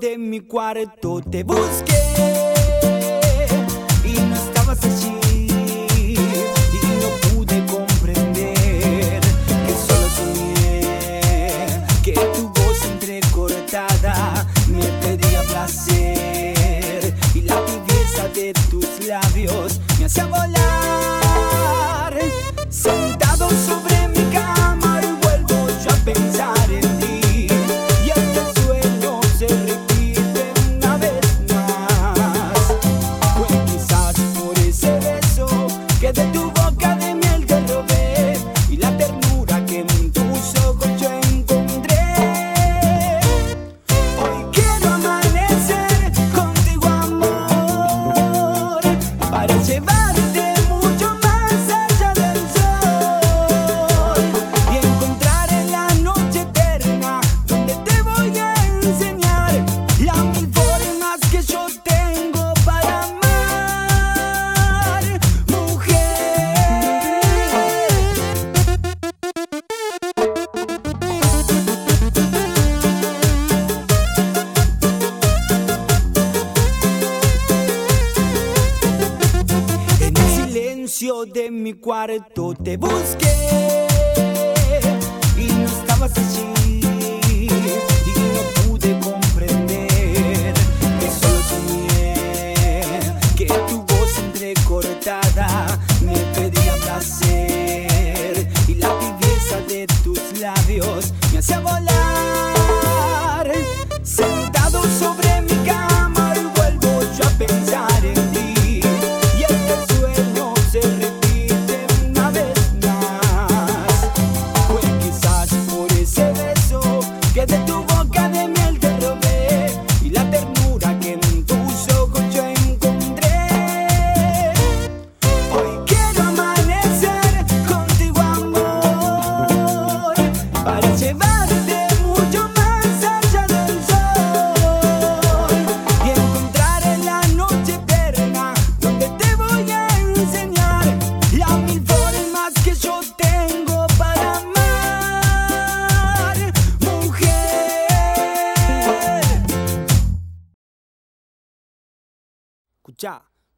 de micoare tot te busche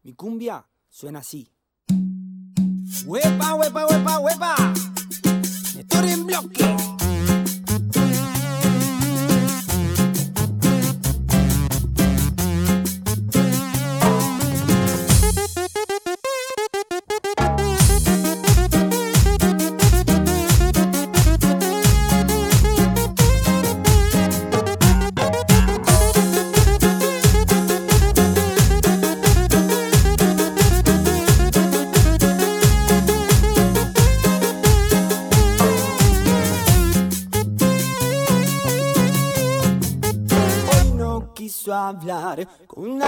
mi cumbia suena así. ¡Huepa, huepa, huepa, huepa! ¡Estoy en bloque! ある。こんな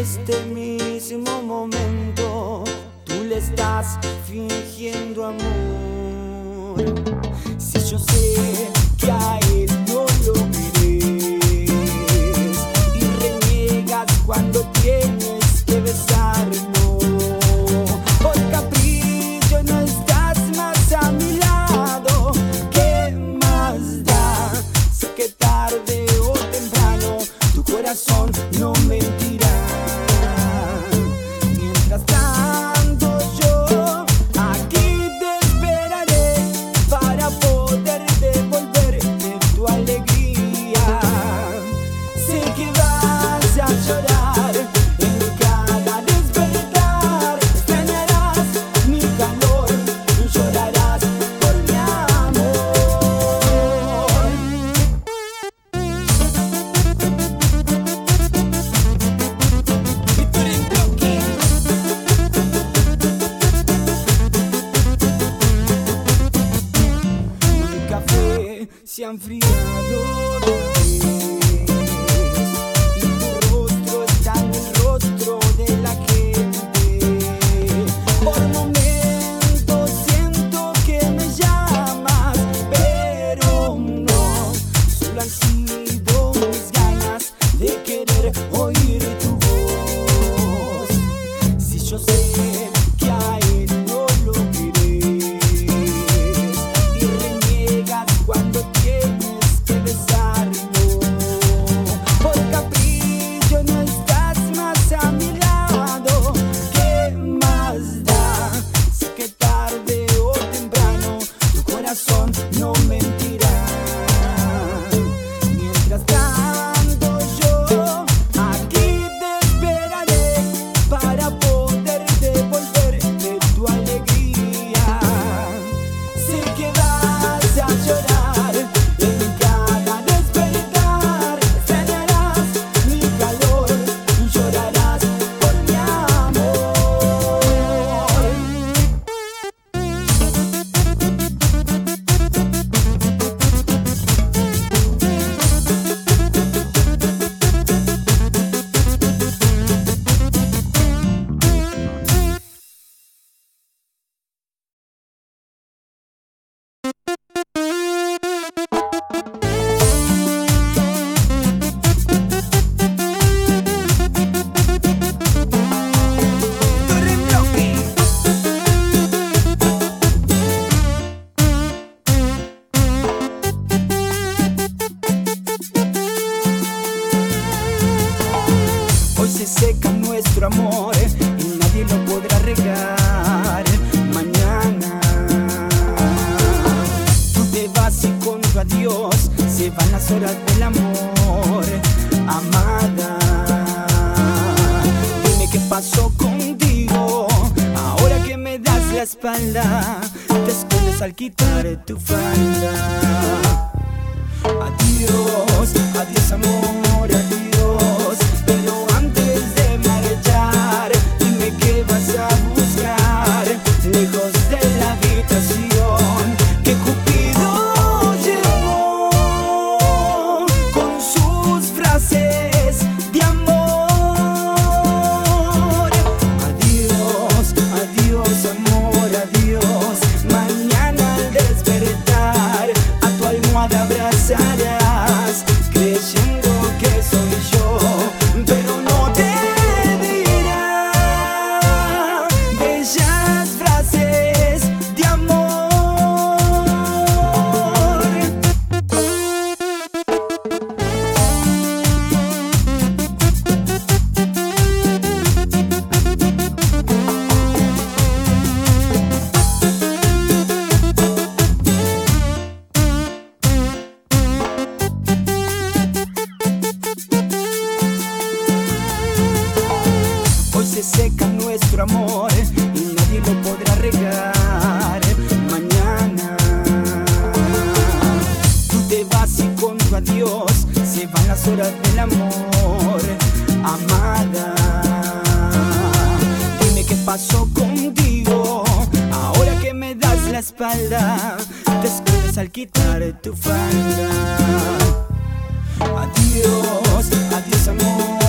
este mismo momento tú le estás fingiendo amor. Si yo sé. espalda, te escondes al quitar tu falda. Adiós, adiós amor.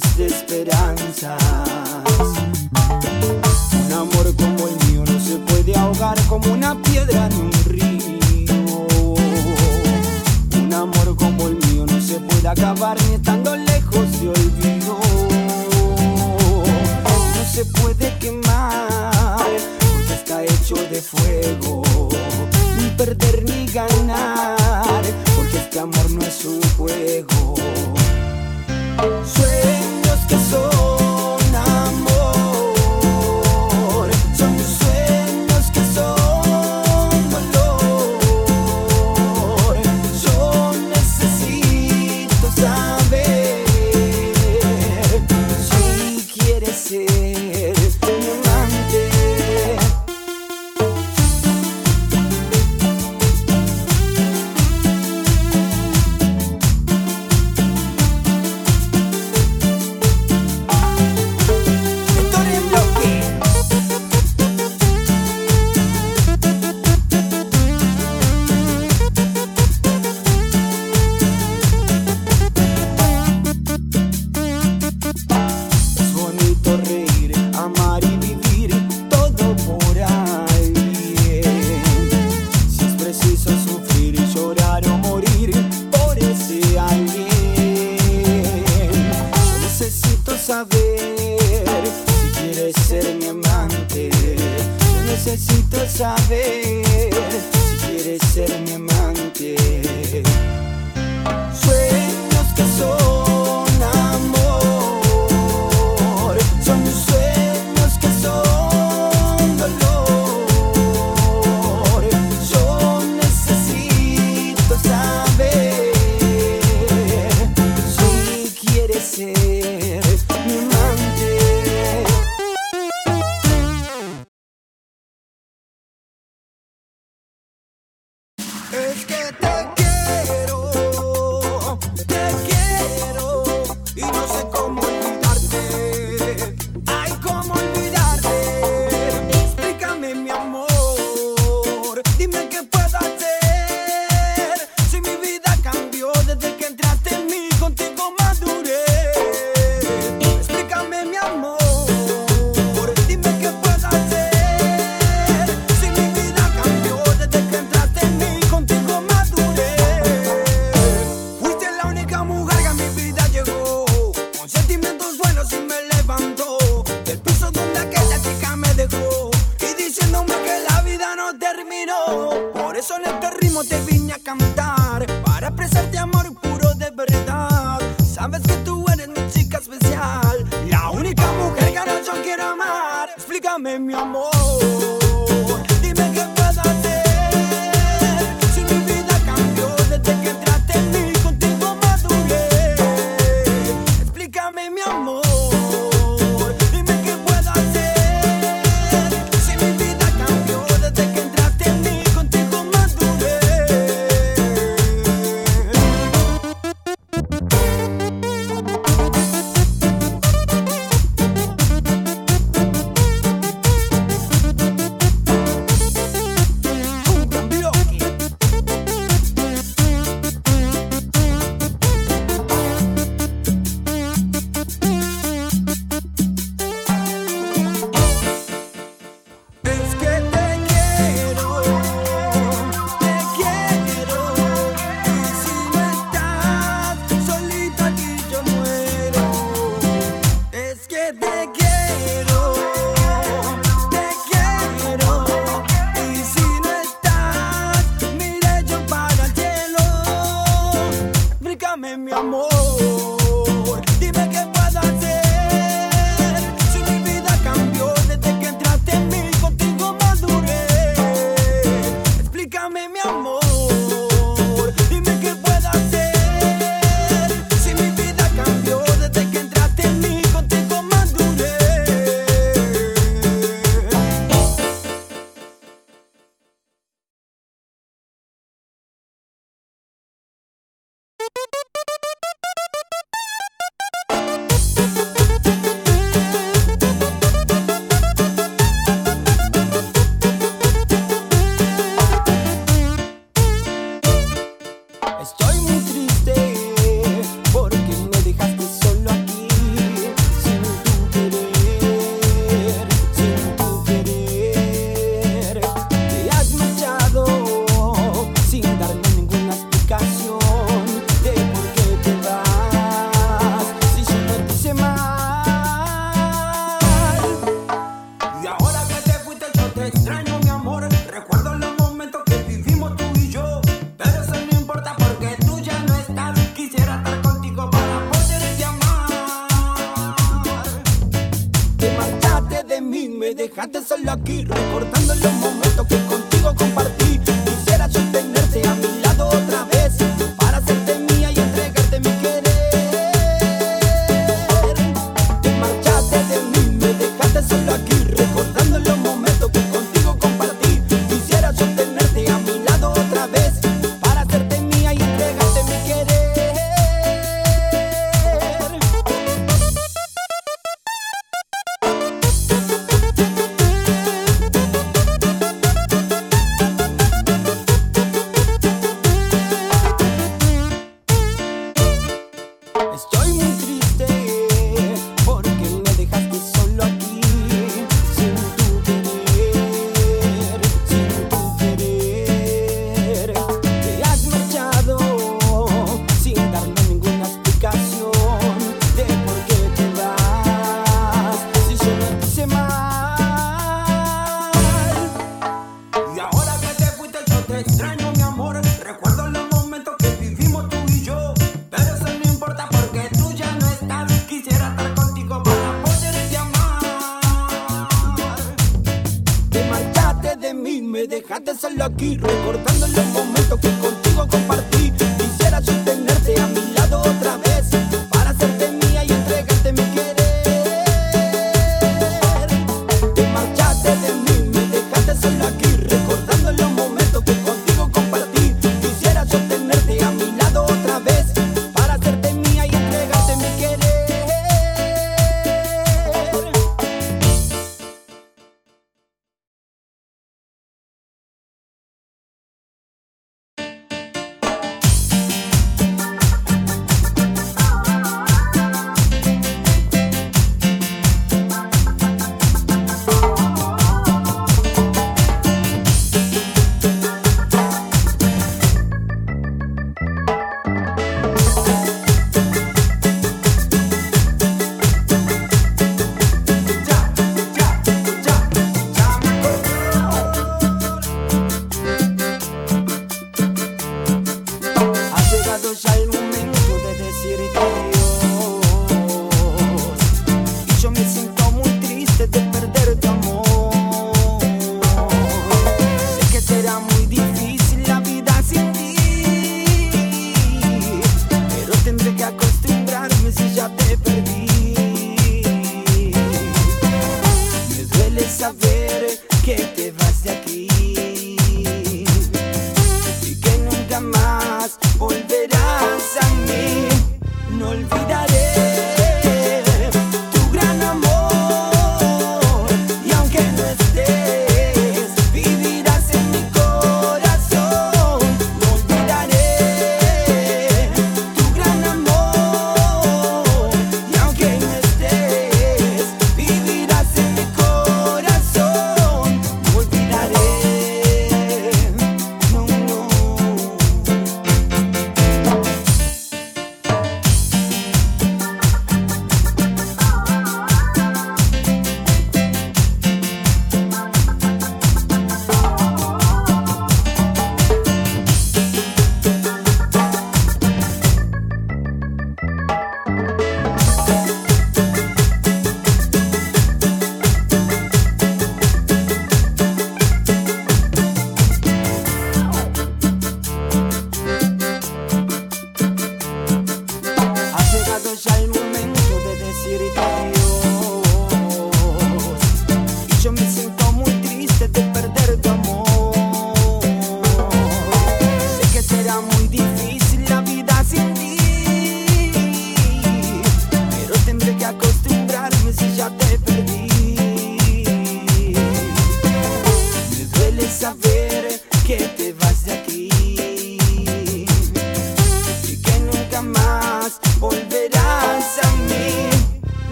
past this.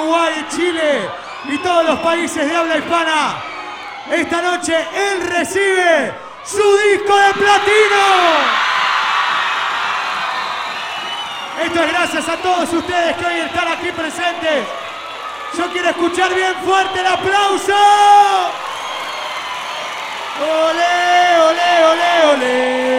Uruguay, Chile y todos los países de habla hispana. Esta noche él recibe su disco de platino. Esto es gracias a todos ustedes que hoy están aquí presentes. Yo quiero escuchar bien fuerte el aplauso. Ole, ole, ole, ole.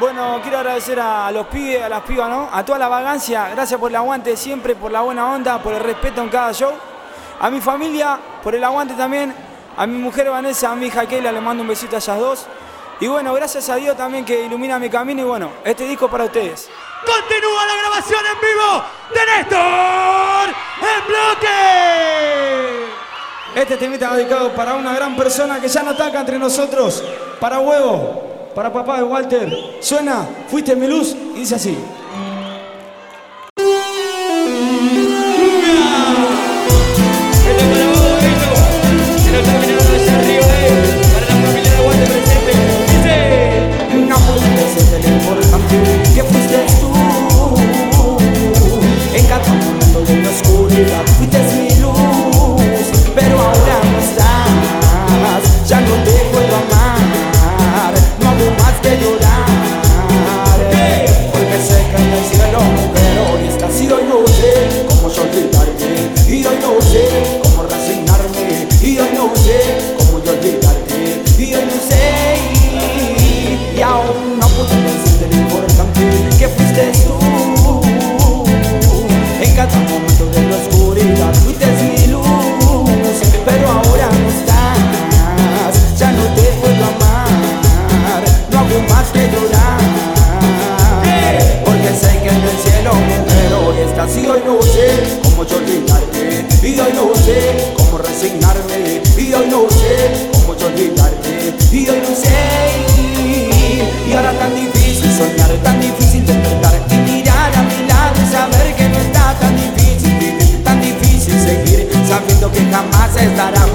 Bueno, quiero agradecer a los pibes, a las pibas, ¿no? A toda la vagancia, gracias por el aguante siempre, por la buena onda, por el respeto en cada show. A mi familia, por el aguante también. A mi mujer Vanessa, a mi hija Keila, le mando un besito a ellas dos. Y bueno, gracias a Dios también que ilumina mi camino y bueno, este disco para ustedes. Continúa la grabación en vivo de Néstor en bloque. Este temita dedicado para una gran persona que ya no ataca entre nosotros, para Huevo, para papá de Walter. Suena, fuiste mi luz y dice así. que jamás estará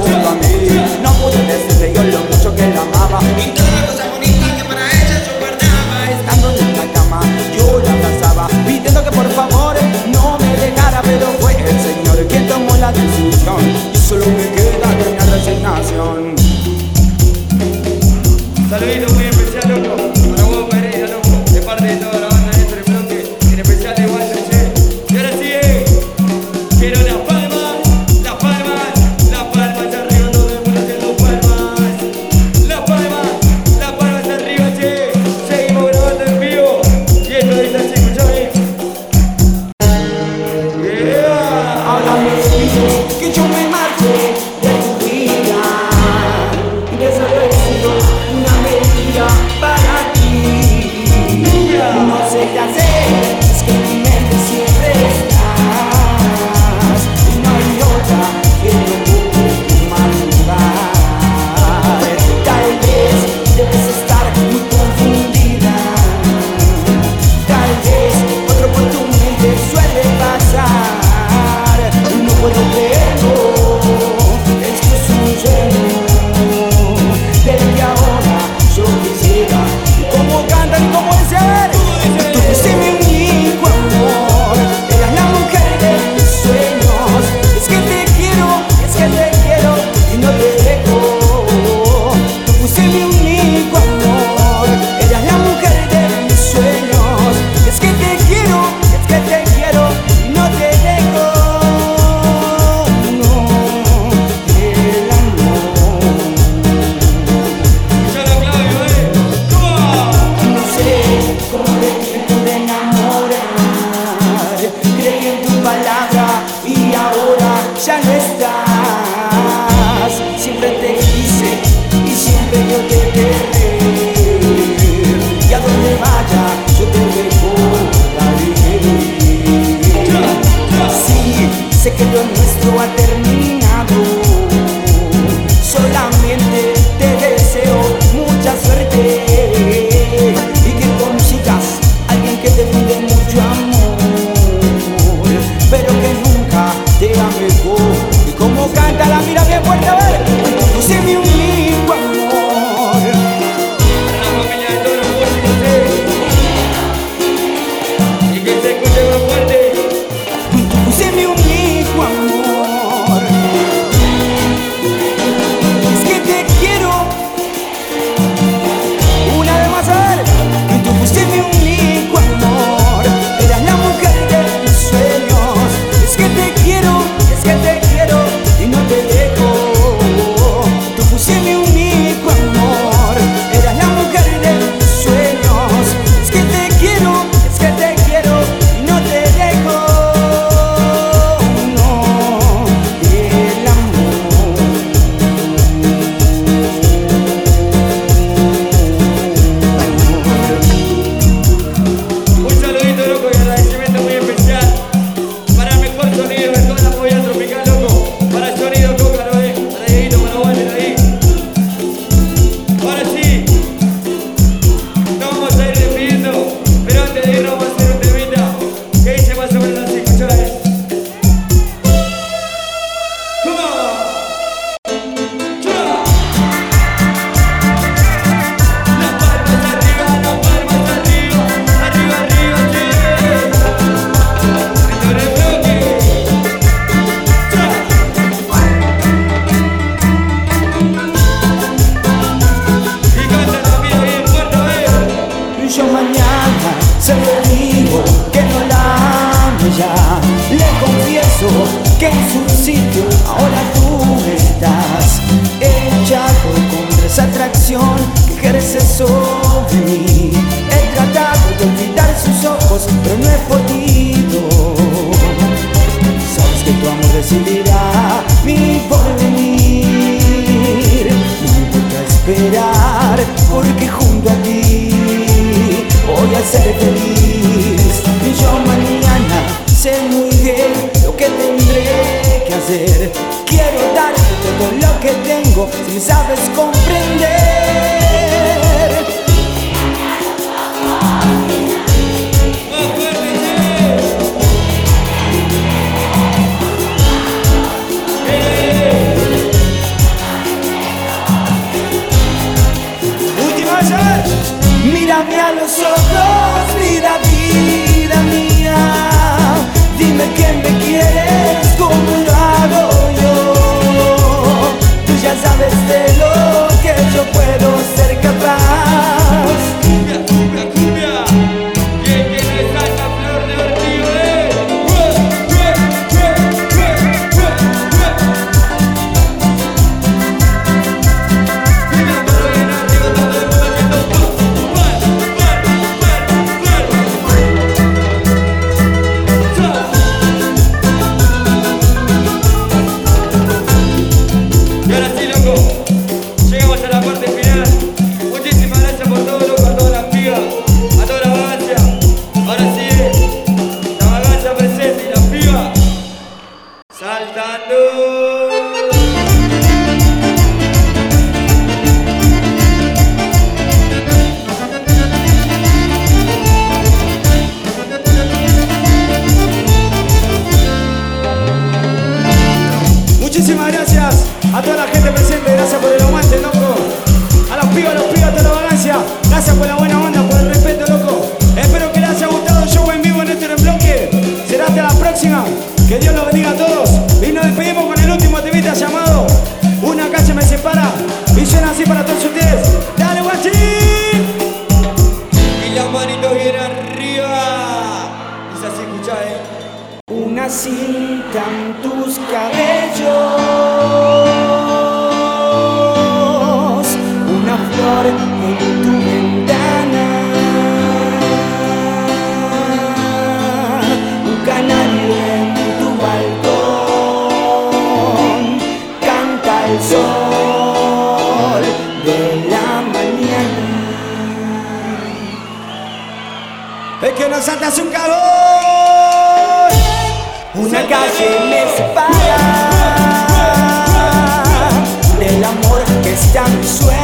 amor que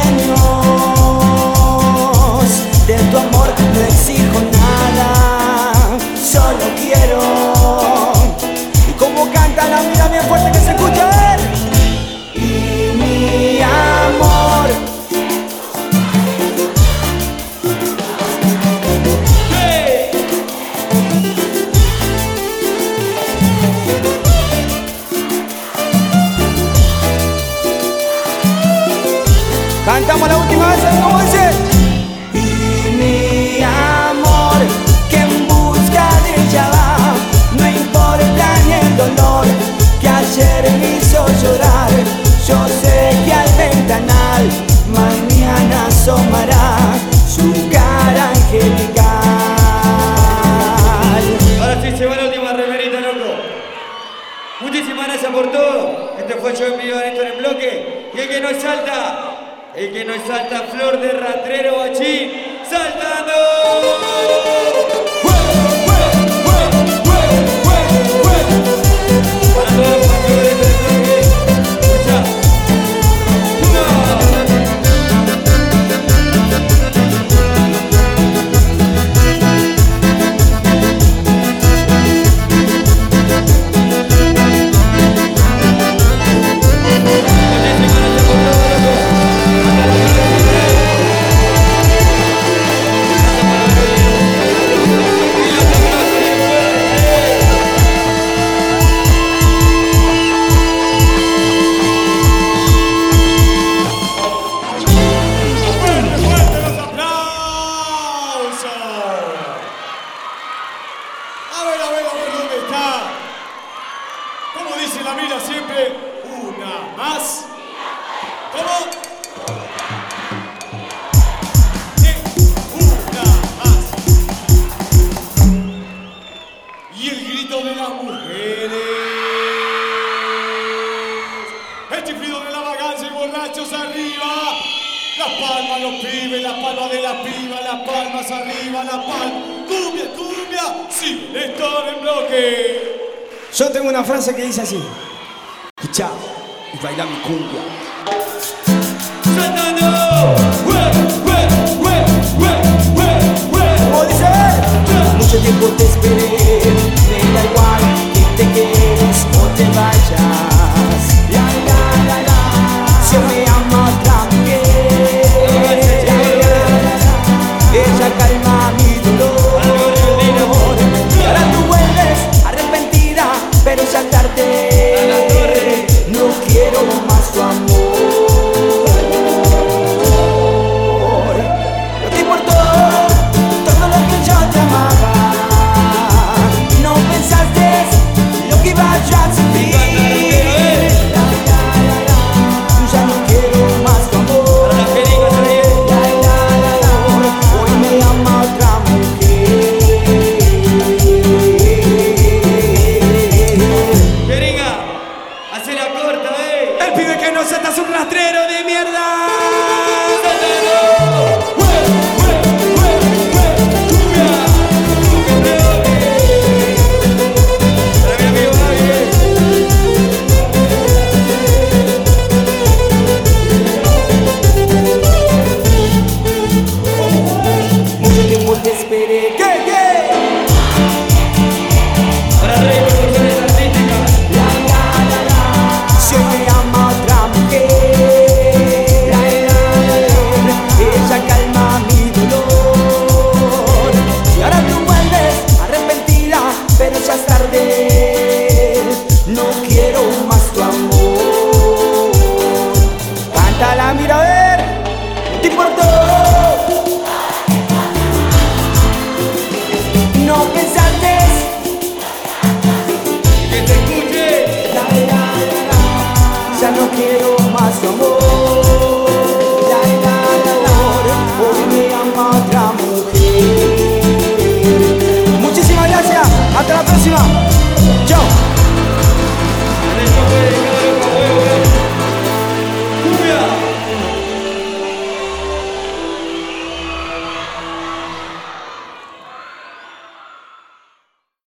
E vai me cumbia. Muito tempo te esperei.